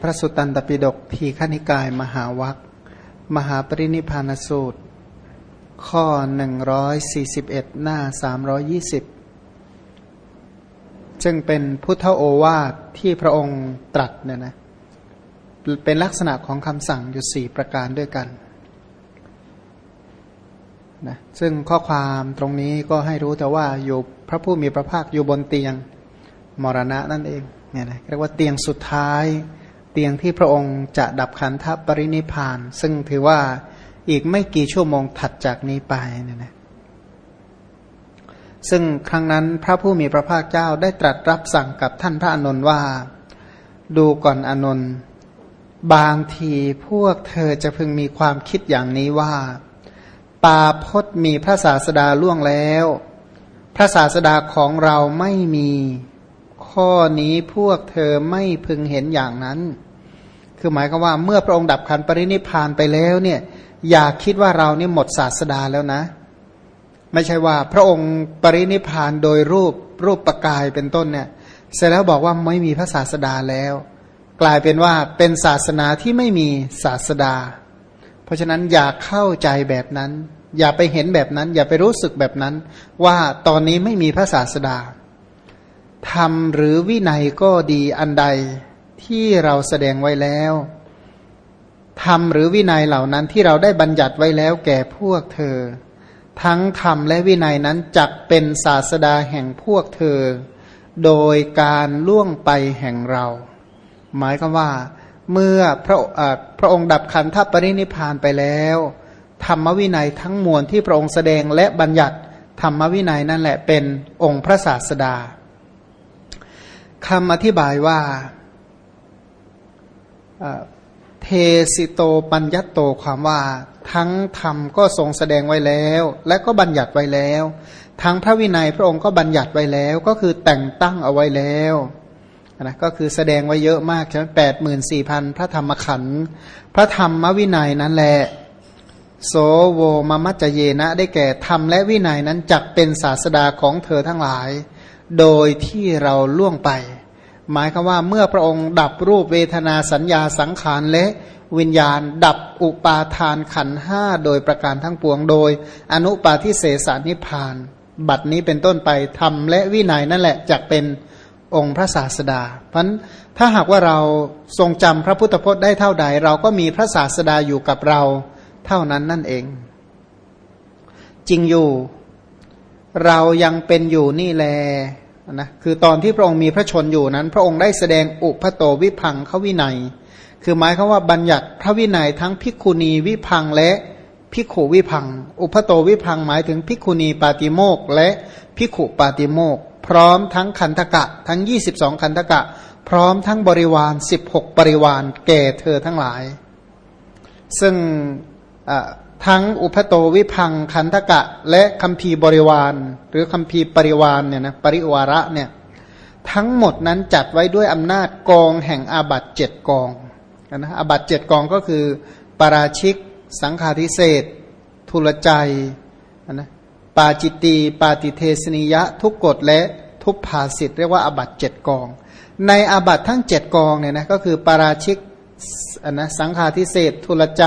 พระสุตตันตปิฎกทีขณิกายมหาวัคมหาปรินิพานสูตร ข้อ 141 หน้า 320 ซึ่งเป็นพุทธโอวาทที่พระองค์ตรัสเนี่ยนะเป็นลักษณะของคำสั่งอยู่สี่ประการด้วยกันนะซึ่งข้อความตรงนี้ก็ให้รู้แต่ว่าอยู่พระผู้มีพระภาคอยู่บนเตียงมรณะนั่นเองเนี่ยนะเรียกว่าเตียงสุดท้าย เตียงที่พระองค์จะดับขันธปรินิพาน ซึ่งถือว่าอีกไม่กี่ชั่วโมงถัดจากนี้ไปเนี่ยนะซึ่งครั้งนั้นพระผู้มีพระภาคเจ้าได้ตรัสรับสั่งกับท่านพระอนุนว่า ดูก่อนอนุนบางทีพวกเธอจะพึงมีความคิดอย่างนี้ว่า ปาพศมีพระศาสดาล่วงแล้ว พระศาสดาของเราไม่มี ข้อนี้พวกเธอไม่พึงเห็นอย่างนั้น คือหมายความว่าเมื่อพระองค์ดับขันปรินิพานไปแล้วเนี่ยอย่าคิดว่าเราเนี่ยหมดศาสดาแล้วนะ ไม่ใช่ว่าพระองค์ปรินิพานโดยรูปรูปประกายเป็นต้นเนี่ยเสร็จแล้วบอกว่าไม่มีพระศาสดาแล้ว กลายเป็นว่าเป็นศาสนาที่ไม่มีศาสดา เพราะฉะนั้นอย่าเข้าใจแบบนั้น อย่าไปเห็นแบบนั้น อย่าไปรู้สึกแบบนั้น ว่าตอนนี้ไม่มีพระศาสดาธรรมหรือวินัยก็ดีอันใด ที่เราแสดงไว้แล้วธรรมหรือวินัยเหล่านั้นที่เราได้บัญญัติไว้แล้วแก่พวกเธอ ทั้งธรรมและวินัยนั้นจักเป็นศาสดาแห่งพวกเธอ โดยการล่วงไปแห่งเรา หมายก็ว่า เมื่อพระพระองค์ดับขันธปรินิพานไปแล้ว ธรรมวินัยทั้งมวลที่พระองค์แสดงและบัญญัติธรรมวินัยนั่นแหละเป็นองค์พระศาสดาคำอธิบายว่า เทสิโตปัญญโตความว่าทั้งธรรมก็ทรงแสดงไว้แล้ว และก็บัญญัติไว้แล้ว ทั้งพระวินัยพระองค์ก็บัญญัติไว้แล้ว ก็คือแต่งตั้งเอาไว้แล้วนะก็คือแสดงไว้เยอะมากใช่ไหมแปดหมื่นสี่พันพระธรรมขันธ์พระธรรมวินัยนั้นแหละโสโวมมัจเยนะ ได้แก่ธรรมและวินัยนั้นจักเป็นศาสดาของเธอทั้งหลาย โดยที่เราล่วงไป หมายคือว่าเมื่อพระองค์ดับรูปเวทนาสัญญาสังขารและวิญญาณ ดับอุปาทานขันห้าโดยประการทั้งปวงโดย อนุปาทิเสสานิพาน บัดนี้เป็นต้นไปธรรมและวินัยนั่นแหละจักเป็นองค์พระศาสดา เพราะถ้าหากว่าเราทรงจำพระพุทธพจน์ได้เท่าใด เราก็มีพระศาสดาอยู่กับเราเท่านั้นนั่นเอง จริงอยู่ เรายังเป็นอยู่นี่แล นะคือตอนที่พระองค์มีพระชนอยู่นั้น พระองค์ได้แสดงอุปโตวิพังเขาวินัย คือหมายคือว่าบัญญัติพระวินัยทั้งพิกุณีวิพังและพิขุวิพัง อุปโตวิพังหมายถึงพิกุณีปาติโมกและพิขุปาติโมก พร้อมทั้งคันธกะ ทั้ง 22 คันธกะ พร้อมทั้งบริวาร 16 บริวารแก่เธอทั้งหลาย ซึ่ง ทั้งอุปโตวิพังคันธกะ และคัมภีบริวาร หรือคัมภีปริวารเนี่ยนะปริวาระเนี่ยทั้งหมดนั้นจัดไว้ด้วยอำนาจกองแห่งอาบัตเจ็ดกองนะอาบัตเจ็ดกองก็คือปราชิก สังฆาทิเศษทุลใจนะปาจิตตีปาติเทสนิยะ ทุกกฎและทุกภาสิทธ์เรียกว่าอาบัตเจ็ดกอง ในอาบัตทั้งเจ็ดกองเนี่ยนะก็คือปาราชิกนนะสังฆาทิเศษทุลใจ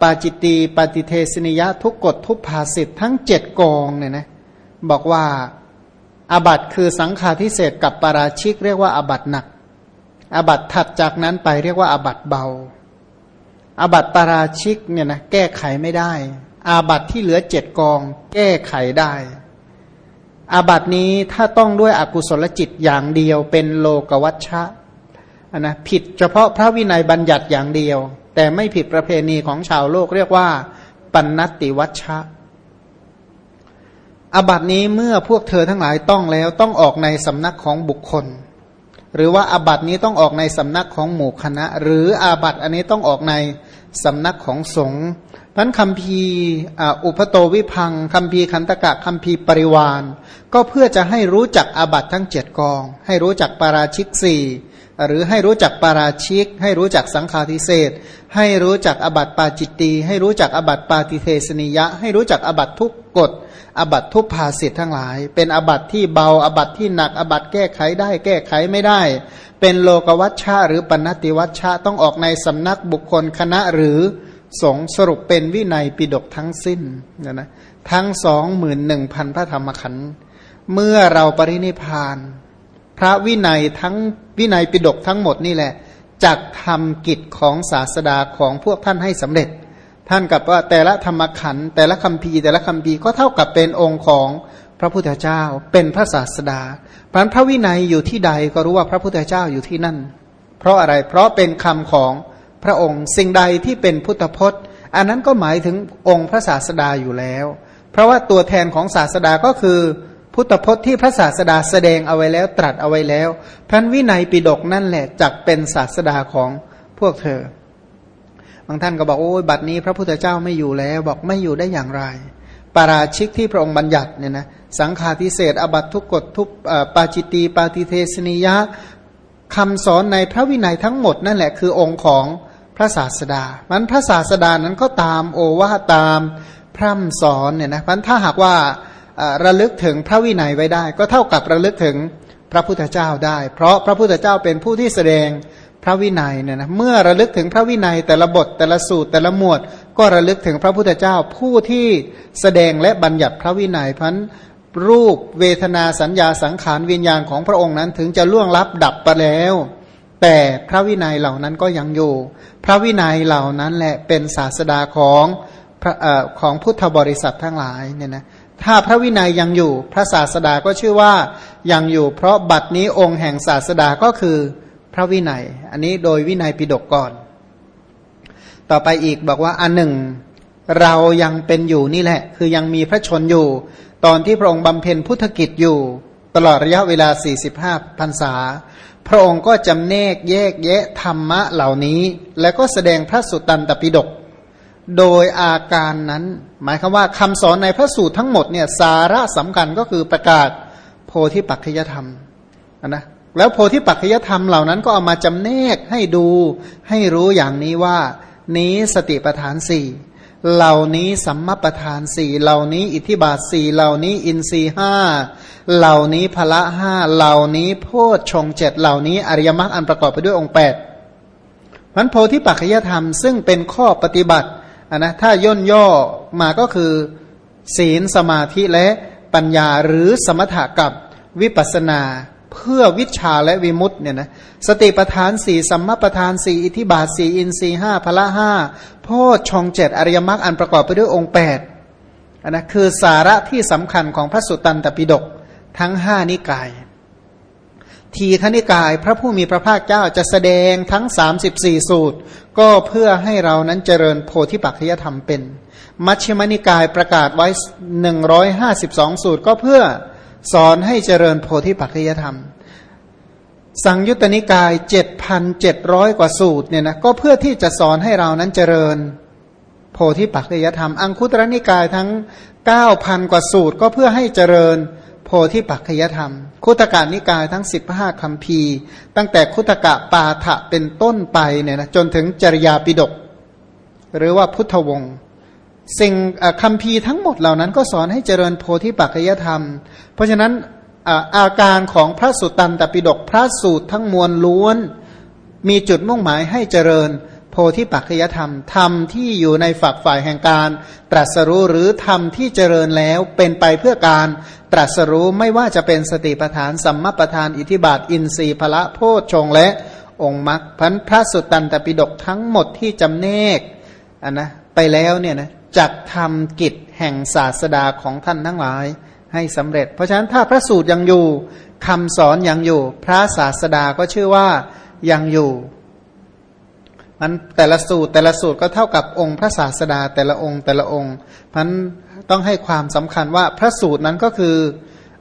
ปาจิตตีปาติเทสนิยะทุกกฎทุกภาสิทธ์ทั้งเจ็ดกองเนี่ยนะบอกว่าอาบัตคือสังฆาทิเศษกับปาราชิกเรียกว่าอาบัตหนักอาบัตถัดจากนั้นไปเรียกว่าอาบัตเบาอาบัตปาราชิกเนี่ยนะแก้ไขไม่ได้ อาบัตที่เหลือเจ็ดกอง แก้ไขได้ อาบัตนี้ถ้าต้องด้วยอกุศลจิตอย่างเดียวเป็นโลกวัชชะนะผิดเฉพาะพระวินัยบัญญัติอย่างเดียว แต่ไม่ผิดประเพณีของชาวโลกเรียกว่า ปันนติวัชชะอาบัตินี้เมื่อพวกเธอทั้งหลายต้องแล้วต้องออกในสำนักของบุคคล หรือว่าอาบัตินี้ต้องออกในสำนักของหมู่คณะ หรืออาบัติอันนี้ต้องออกในสำนักของสงฆ์นั้นคำพีอุปโตวิพังคำพีคันตกะคำพีปริวาน ก็เพื่อจะให้รู้จักอาบัติทั้งเจ็ดกอง ให้รู้จักปาราชิกสี่ หรือให้รู้จักปาราชิก ให้รู้จักสังฆาทิเศษ ให้รู้จักอบัตปาจิตตี ให้รู้จักอบัตปาติเทสนิยะ ให้รู้จักอบัตทุกกฎอบัตทุกภาสิทธ์ทั้งหลาย เป็นอบัตที่เบาอบัตที่หนักอบัตแก้ไขได้แก้ไขไม่ได้ เป็นโลกวัชชะหรือปณติวัชชะต้องออกในสำนักบุคคลคณะหรือสงสรุปเป็นวินัยปิดกทั้งสิ้นนะนะทั้งสองหมื่นหนึ่งพันพระธรรมขันธ์เมื่อเราปรินิพาน พระวินัยทั้งวินัยปิดกทั้งหมดนี่แหละจักทำกิจของศาสดาของพวกท่านให้สำเร็จ ท่านกับว่าแต่ละธรรมขันแต่ละคำพีแต่ละคำพีก็เท่ากับเป็นองค์ของพระพุทธเจ้า เป็นพระศาสดาพระพระวินัยอยู่ที่ใดก็รู้ว่าพระพุทธเจ้าอยู่ที่นั่น เพราะอะไรเพราะเป็นคำของพระองค์สิ่งใดที่เป็นพุทธพจน์ อันนั้นก็หมายถึงองค์พระศาสดาอยู่แล้ว เพราะว่าตัวแทนของศาสดาก็คือ พุทธพจน์ที่พระศาสดาแสดงเอาไว้แล้วตรัสเอาไว้แล้วพันวินัยปิดกนั่นแหละจักเป็นศาสดาของพวกเธอ บางท่านก็บอกโอ้ยบัดนี้พระพุทธเจ้าไม่อยู่แล้วบอกไม่อยู่ได้อย่างไร ปาราชิกที่พระองค์บัญญัติเนี่ยนะสังฆาทิเศษอบัตทุกกฎทุกปาจิตีปาติเทสนิยะคำสอนในพระวินัยทั้งหมดนั่นแหละคือองค์ของพระศาสดามันพระศาสดานั้นก็ตามโอวาตามพร่ำสอนเนี่ยนะมันถ้าหากว่า ระลึกถึงพระวินัยไว้ได้ ก็เท่ากับระลึกถึงพระพุทธเจ้าได้ เพราะพระพุทธเจ้าเป็นผู้ที่แสดงพระวินัยเนี่ยนะเมื่อระลึกถึงพระวินัยแต่ละบทแต่ละสูตรแต่ละหมวด ก็ระลึกถึงพระพุทธเจ้าผู้ที่แสดงและบัญญัติพระวินัยพันรูปเวทนาสัญญาสังขารวิญญาณของพระองค์นั้นถึงจะล่วงลับดับไปแล้ว แต่พระวินัยเหล่านั้นก็ยังอยู่ พระวินัยเหล่านั้นแหละเป็นศาสดาของพระอของพุทธบริษัททั้งหลายเนี่ยนะ ถ้าพระวินัยยังอยู่ พระศาสดาก็ชื่อว่ายังอยู่ เพราะบัดนี้องค์แห่งศาสดาก็คือพระวินัย อันนี้โดยวินัยปิดกก่อน ต่อไปอีกบอกว่าอันหนึ่ง เรายังเป็นอยู่นี่แหละ คือยังมีพระชนอยู่ ตอนที่พระองค์บำเพ็ญพุทธกิจอยู่ ตลอดระยะเวลา 45พรรษา พระองค์ก็จำแนกแยกแยะธรรมะเหล่านี้ แล้วก็แสดงพระสุตตันตปิฎก โดยอาการนั้น หมายคือว่าคำสอนในพระสูตรทั้งหมดเนี่ยสาระสำคัญก็คือประกาศโพธิปัจจยธรรมนะแล้วโพธิปัจจยธรรมเหล่านั้นก็เอามาจำแนกให้ดูให้รู้อย่างนี้ว่า นี้สติปทานสี่เหล่านี้สัมมาประธานสี่เหล่านี้อิทธิบาทสี่เหล่านี้อินทรีห้าเหล่านี้พละห้าเหล่านี้โพชฌงเจ็ดเหล่านี้อริยมรรคอันประกอบไปด้วยองค์แปดมันโพธิปัจจยธรรมซึ่งเป็นข้อปฏิบัติ นนะถ้าย่นย่อมาก็คือ ศีลสมาธิและปัญญาหรือสมถะกับวิปัสนาเพื่อวิชาและวิมุตเนี่ยนะสติปทานสี่สัมมาปทานสี่อิทิบาทสี่อินทรีห้าพละห้าพ่อชองเจ็ดอริยมรรคอันประกอบไปด้วยองค์แปดนนะคือสาระที่สำคัญของพระสุตตันตปิฎกทั้งห้านิกาย ทีฆนิกายพระผู้มีพระภาคเจ้าจะแสดงทั้ง 34 สูตร ก็เพื่อให้เรานั้นเจริญโพธิปัจจยธรรมเป็น มัชฌิมนิกายประกาศไว้ 152 สูตร ก็เพื่อสอนให้เจริญโพธิปัจจยธรรม สังยุตตนิกายเจ็ดพันเจ็ดร้อยกว่าสูตรเนี่ยนะก็เพื่อที่จะสอนให้เรานั้นเจริญโพธิปัจจยธรรม อังคุตรนิกายทั้งเก้าพันกว่าสูตร ก็เพื่อให้เจริญ โพธิปัจจยธรรม คุตกานิกายทั้งสิบห้าคำพีตั้งแต่คุตกะปาฐะเป็นต้นไปเนี่ยนะจนถึงจริยาปิดก หรือว่าพุทธวงศ์สิ่งคำพีทั้งหมดเหล่านั้นก็สอนให้เจริญโพธิปัจจยธรรม เพราะฉะนั้นอาการของพระสุตตันตปิฎกพระสูตรทั้งมวลล้วน มีจุดมุ่งหมายให้เจริญ ธิปัจจยธรรมธรรมที่อยู่ในฝักฝ่ายแห่งการ ตรัสรู้หรือธรรมที่เจริญแล้วเป็นไปเพื่อการตรัสรู้ไม่ว่าจะเป็นสติปัฏฐานสัมมาปัฏฐานอิทิบาท อินทรีย์พละโพชฌงและองค์มรรคพันพระสุตตันตปิฎกทั้งหมดที่จำเนกอันนะไปแล้วเนี่ยนะจักทำกิจแห่งศาสดาของท่านทั้งหลายให้สำเร็จ เพราะฉะนั้นถ้าพระสูตรยังอยู่คำสอนยังอยู่ พระศาสดาก็ชื่อว่ายังอยู่ มันแต่ละสูตรแต่ละสูตรก็เท่ากับองค์พระศาสดาแต่ละองค์แต่ละองค์พันต้องให้ความสำคัญว่าพระสูตรนั้นก็คือ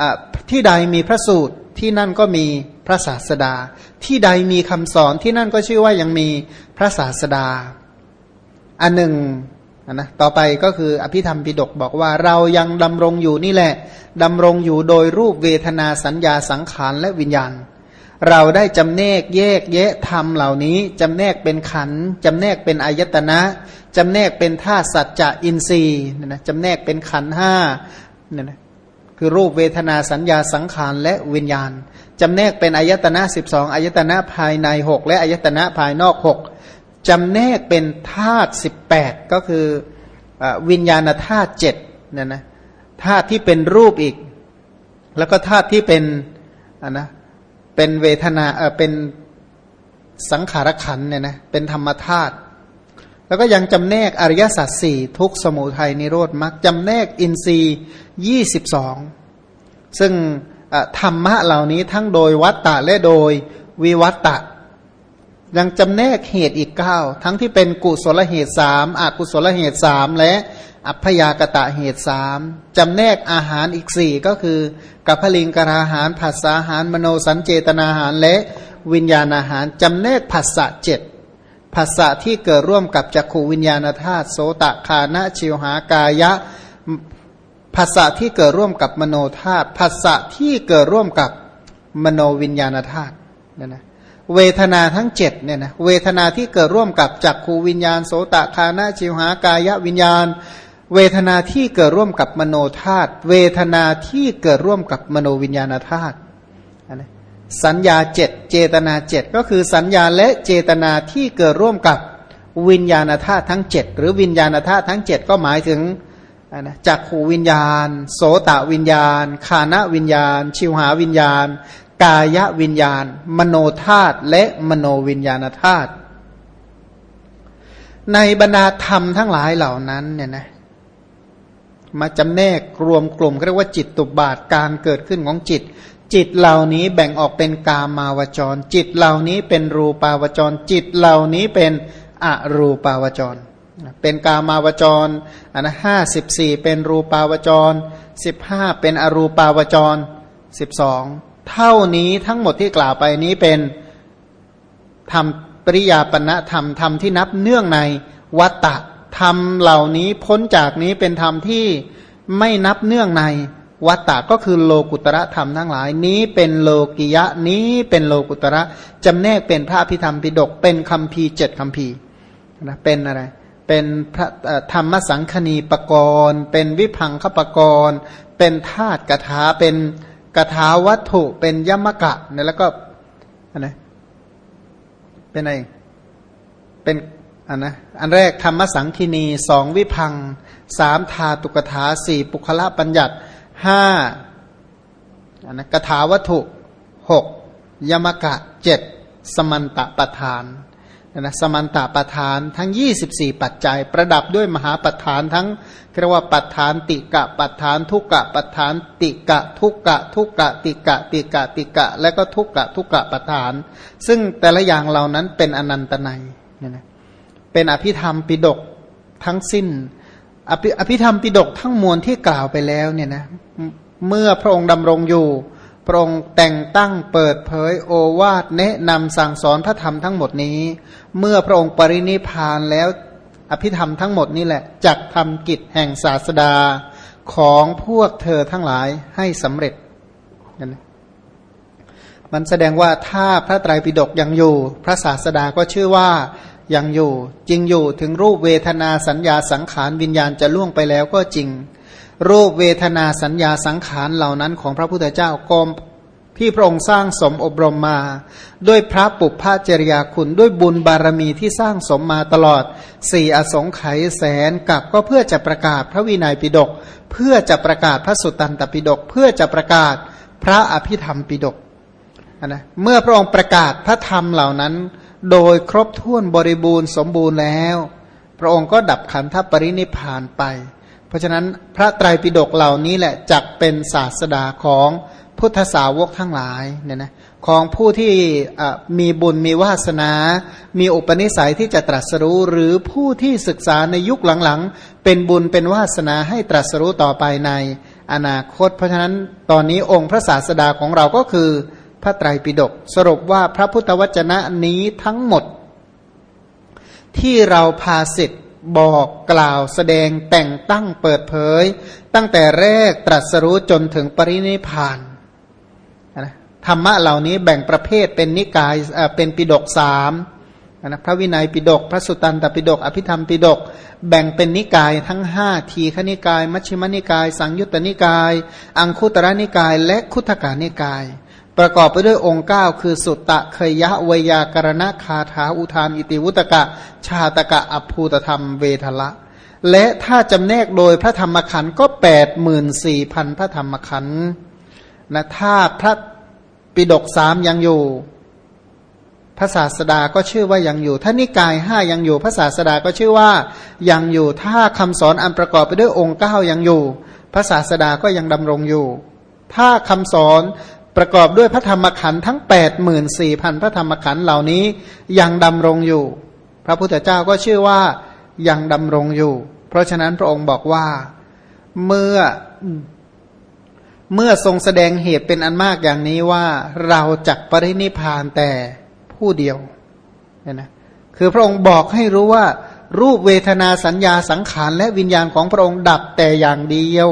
อที่ใดมีพระสูตรที่นั่นก็มีพระศาสดา ที่ใดมีคำสอนที่นั่นก็ชื่อว่ายังมีพระศาสดา อันหนึ่งนะต่อไปก็คืออภิธรรมปิดกบอกว่าเรายังดำรงอยู่นี่แหละดำรงอยู่โดยรูปเวทนาสัญญาสังขารและวิญญาณ เราได้จำแนกแยกแยะธรรมเหล่านี้จำแนกเป็นขันจำแนกเป็นอายตนะจำแนกเป็นธาตุสัจจะอินทรีย์นะจำแนกเป็นขันห้าเนี่ยนะคือรูปเวทนาสัญญาสังขารและวิญญาณจำแนกเป็นอายตนะสิบสองอายตนะภายในหกและอายตนะภายนอกหกจำแนกเป็นธาตุสิบแปดก็คืออวิญญาณธาตุเจ็ดเนี่ยนะธาตุที่เป็นรูปอีก แล้วก็ธาตุที่เป็นอ่านะ เป็นเวทนาเออเป็นสังขารขันเนี่ยนะเป็นธรรมธาตุแล้วก็ยังจำแนกอริยสัจสี่ทุกสมุทัยนิโรธมรรคจำแนกอินทรีย์ยี่สิบสองซึ่งธรรมะเหล่านี้ทั้งโดยวัตตะและโดยวิวัตตะ ยังจำแนกเหตุอีกเก้าทั้งที่เป็นกุศลเหตุสามอกุศลเหตุสามและ อัพยากตะเหตุสามจำแนกอาหารอีกสี่ก็คือกัพลิงกราหารผัสสาหารมโนสัญเจตนาหารและวิญญาณอาหารจำแนกผัสสะเจ็ดผัสสะที่เกิดร่วมกับจักขูวิญญาณธาตุโสตคานะชิวหากายะภาษะที่เกิดร่วมกับมโนธาตุภาษะที่เกิดร่วมกับมโนวิญญาณธาตุเนี่ยนะเวทนาทั้งเจ็ดเนี่ยนะเวทนาที่เกิดร่วมกับจักขูวิญญาณโสตคานะชิวหากายะวิญญาณ เวทนาที่เกิดร่วมกับมโนธาตุเวทนาที่เกิดร่วมกับมโนวิญญาณธาตุสัญญาเจ็ดเจตนาเจ็ดก็คือสัญญาและเจตนาที่เกิดร่วมกับวิญญาณธาตุทั้งเจ็ดหรือวิญญาณธาตุทั้งเจ็ดก็หมายถึงนะจักขูวิญญาณ โสตวิญญาณคานะวิญญาณ ชิวหาวิญญาณ กายวิญญาณ มโนธาตุและมโนวิญญาณธาตุในบรรดาธรรมทั้งหลายเหล่านั้นเนี่ยนะ มาจำแนกรวมกลุ่มเรียกว่าจิตตุบาทการเกิดขึ้นของจิต จิตเหล่านี้แบ่งออกเป็นกามาวจร จิตเหล่านี้เป็นรูปาวจร จิตเหล่านี้เป็นอรูปาวจร เป็นกามาวจรอันห้าสิบสี่เป็นรูปาวจรสิบห้าเป็นอรูปาวจรสิบสองเท่านี้ทั้งหมดที่กล่าวไปนี้เป็นธรรมปริยาปณะธรรมธรรมที่นับเนื่องในวัตตะ ธรรมเหล่านี้พ้นจากนี้เป็นธรรมที่ไม่นับเนื่องในวัตตะก็คือโลกุตระธรรมทั้งหลาย นี้เป็นโลกิยะนี้เป็นโลกุตระจำแนกเป็นพระพิธรรมปิดกเป็นคำพีเจ็ดคำพีนะเป็นอะไร เป็นพระธรรมสังคณีปกรณ์เป็นวิพังคปกรณ์เป็นธาตุกถาเป็นกถาวัตถุเป็นยมกะเนี่ยแล้วก็อันไหนเป็นอะไรเป็น อันนะอันแรกธรรมสังคีนีสองวิพังสามธาตุกถาสี่ปุคละปัญญัติห้าอันนะกถาวัตถุหกยมกะเจ็ดสมันตะปทานนะสมันตาประธานทั้ง 24 ปัจจัย ประดับด้วยมหาปัฏฐานทั้งเรียกว่าปัฏฐานติกะปัฏฐานทุกกะปัฏฐานติกะ ทุกกะทุกกะ ติกะ ติกะ ติกะ และก็ทุกกะทุกกะปัฏฐาน ซึ่งแต่ละอย่างเหล่านั้นเป็นอนันตนัยเนี่ยนะ เป็นอภิธรรมปิดกทั้งสิ้น อภิอภิธรรมปิดกทั้งมวลที่กล่าวไปแล้วเนี่ยนะเมื่อพระองค์ดำรงอยู่ พระองค์แต่งตั้งเปิดเผยโอวาทแนะนำสั่งสอนพระธรรมทั้งหมดนี้ เมื่อพระองค์ปรินิพานแล้วอภิธรรมทั้งหมดนี่แหละจักทำกิจแห่งศาสดาของพวกเธอทั้งหลายให้สำเร็จนมันแสดงว่าถ้าพระไตรปิฎกยังอยู่ พระศาสดาก็ชื่อว่า ยังอยู่ จริงอยู่ถึงรูปเวทนาสัญญาสังขารวิญญาณจะล่วงไปแล้วก็จริง รูปเวทนาสัญญาสังขารเหล่านั้นของพระพุทธเจ้ากรมที่พระองค์สร้างสมอบรมมา ด้วยพระปุพพจริยาคุณด้วยบุญบารมีที่สร้างสมมาตลอดสี่อสงไขยแสนกับก็เพื่อจะประกาศพระวินัยปิฎกเพื่อจะประกาศพระสุตตันตปิฎกเพื่อจะประกาศพระอภิธรรมปิฎกนะเมื่อพระองค์ประกาศพระธรรมเหล่านั้น โดยครบถ้วนบริบูรณ์สมบูรณ์แล้ว พระองค์ก็ดับขันธปรินิพานไป เพราะฉะนั้นพระไตรปิฎกเหล่านี้แหละจักเป็นศาสดาของพุทธสาวกทั้งหลายเนี่ยนะของผู้ที่มีบุญมีวาสนา มีอุปนิสัยที่จะตรัสรู้ หรือผู้ที่ศึกษาในยุคหลังๆ เป็นบุญเป็นวาสนาให้ตรัสรู้ต่อไปในอนาคต เพราะฉะนั้นตอนนี้องค์พระศาสดาของเราก็คือ พระไตรปิฎกสรุปว่าพระพุทธวจนะนี้ทั้งหมด ที่เราพาสิทธบอกกล่าวแสดงแต่งตั้งเปิดเผย ตั้งแต่แรกตรัสรู้จนถึงปรินิพานนะธรรมะเหล่านี้แบ่งประเภทเป็นนิกายเป็นปิดกสามนะพระวินัยปิดกพระสุตตันตปิดกอภิธรรมปิดกแบ่งเป็นนิกายทั้งห้าทีฆนิกาย มัชฌิมนิกาย สังยุตตนิกาย อังคุตระนิกาย และคุตกานิกาย ประกอบไปด้วยองค์เก้าคือสุตตะเคยะวยากรณคาถาอุทานอิติวุตกะ ชาตกะอภูตธรรมเวทละ และถ้าจำแนกโดยพระธรรมขันธ์ก็แปดหมื่นสี่พันพระธรรมขันธ์นะถ้าพระปิดกสามยังอยู่ พระศาสดาก็ชื่อว่ายังอยู่ ถ้านิกายห้ายังอยู่ พระศาสดาก็ชื่อว่ายังอยู่ ถ้าคำสอนอันประกอบไปด้วยองค์เก้ายังอยู่ พระศาสดาก็ยังดำรงอยู่ถ้าคำสอน ประกอบด้วยพระธรรมขันธ์ทั้ง8ปดหมื่นสี่พันพระธรรมขันธ์เหล่านี้ยังดำรงอยู่ พระพุทธเจ้าก็ชื่อว่ายังดำรงอยู่ เพราะฉะนั้นพระองค์บอกว่าเมื่อเมื่อทรงแสดงเหตุเป็นอันมากอย่างนี้ว่าเราจักปรินิพานแต่ผู้เดียวเนี่ยนะคือพระองค์บอกให้รู้ว่า รูปเวทนาสัญญาสังขารและวิญญาณของพระองค์ดับแต่อย่างเดียว